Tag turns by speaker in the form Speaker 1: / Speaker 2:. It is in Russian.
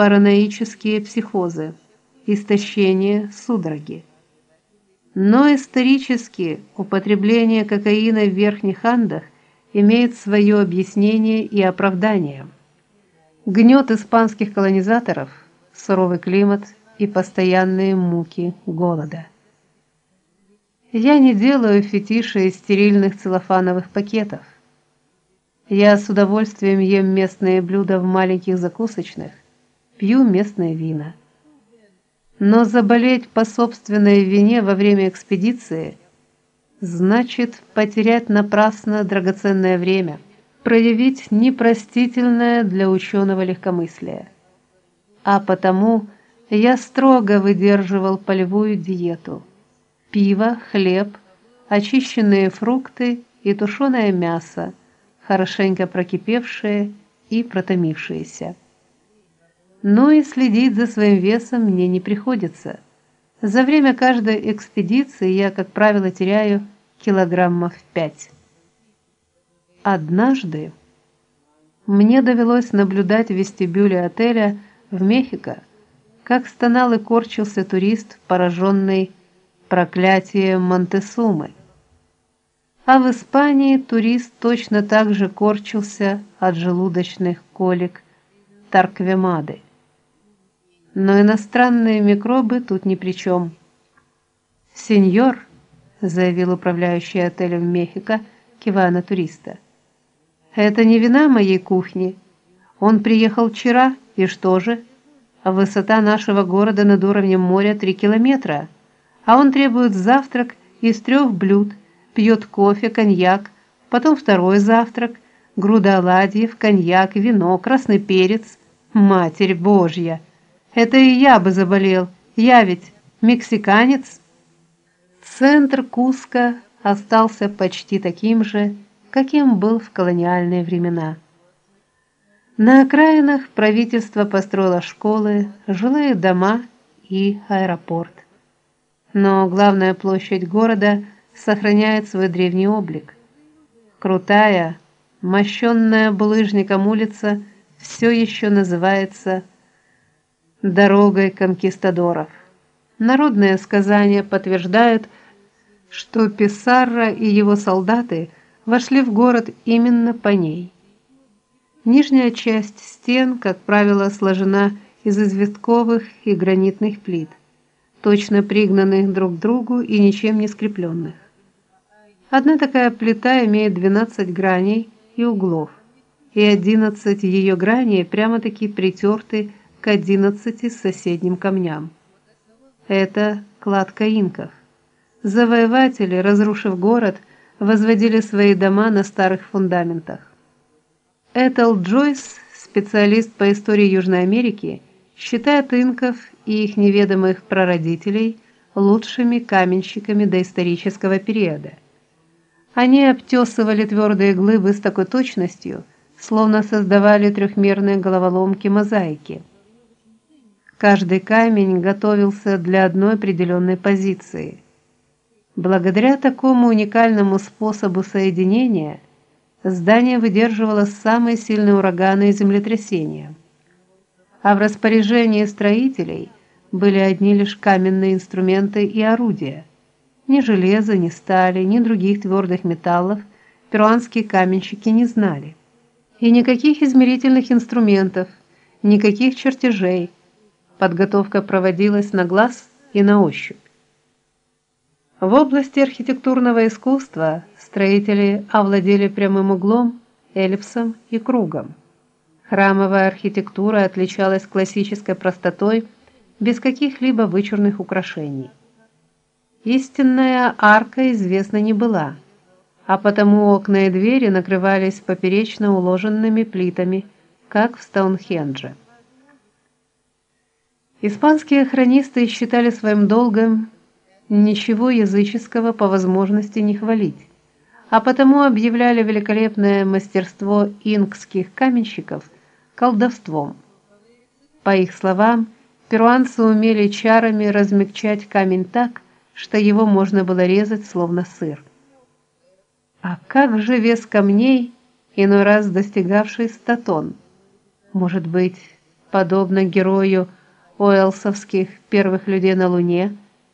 Speaker 1: параноические психозы, истощение, судороги. Но исторически употребление кокаина в верхних Андах имеет свое объяснение и оправдание. Гнет испанских колонизаторов, суровый климат и постоянные муки голода. Я не делаю фетиша из стерильных целлофановых пакетов. Я с удовольствием ем местные блюда в маленьких закусочных, пью местные вина. Но заболеть по собственной вине во время экспедиции значит потерять напрасно драгоценное время, проявить непростительное для ученого легкомыслие. А потому я строго выдерживал полевую диету: пиво, хлеб, очищенные фрукты и тушеное мясо хорошенько прокипевшие и протомившиеся. Но и следить за своим весом мне не приходится. За время каждой экспедиции я, как правило, теряю килограммов пять. Однажды мне довелось наблюдать в вестибюле отеля в Мехико, как стонал и корчился турист, пораженный проклятием Монтесумы. А в Испании турист точно так же корчился от желудочных колик Тарквемады. Но иностранные микробы тут ни при чем. "Сеньор", заявил управляющий отелем Мехико, кивая на туриста. "Это не вина моей кухни. Он приехал вчера, и что же? Высота нашего города над уровнем моря три километра, а он требует завтрак из трех блюд пьет кофе, коньяк, потом второй завтрак, груда оладьев, коньяк, вино, красный перец. Матерь Божья! Это и я бы заболел. Я ведь мексиканец. Центр Куска остался почти таким же, каким был в колониальные времена. На окраинах правительство построило школы, жилые дома и аэропорт. Но главная площадь города – сохраняет свой древний облик. Крутая, мощенная булыжником улица все еще называется дорогой конкистадоров. Народные сказания подтверждают, что Писарро и его солдаты вошли в город именно по ней. Нижняя часть стен, как правило, сложена из известковых и гранитных плит, точно пригнанных друг к другу и ничем не скрепленных. Одна такая плита имеет 12 граней и углов, и 11 ее граней прямо-таки притерты к 11 соседним камням. Это кладка инков. Завоеватели, разрушив город, возводили свои дома на старых фундаментах. Этел Джойс, специалист по истории Южной Америки, считает инков и их неведомых прародителей лучшими каменщиками доисторического периода. Они обтесывали твердые глыбы с такой точностью, словно создавали трехмерные головоломки мозаики. Каждый камень готовился для одной определенной позиции. Благодаря такому уникальному способу соединения здание выдерживало самые сильные ураганы и землетрясения. А в распоряжении строителей были одни лишь каменные инструменты и орудия. Ни железа, ни стали, ни других твердых металлов перуанские каменщики не знали. И никаких измерительных инструментов, никаких чертежей. Подготовка проводилась на глаз и на ощупь. В области архитектурного искусства строители овладели прямым углом, эллипсом и кругом. Храмовая архитектура отличалась классической простотой без каких-либо вычурных украшений. Истинная арка известна не была, а потому окна и двери накрывались поперечно уложенными плитами, как в Стоунхендже. Испанские хронисты считали своим долгом ничего языческого по возможности не хвалить, а потому объявляли великолепное мастерство инкских каменщиков колдовством. По их словам, перуанцы умели чарами размягчать камень так, что его можно было резать словно сыр. А как же вес камней, иной раз достигавший ста тонн? Может быть, подобно герою Уэллсовских первых людей на Луне –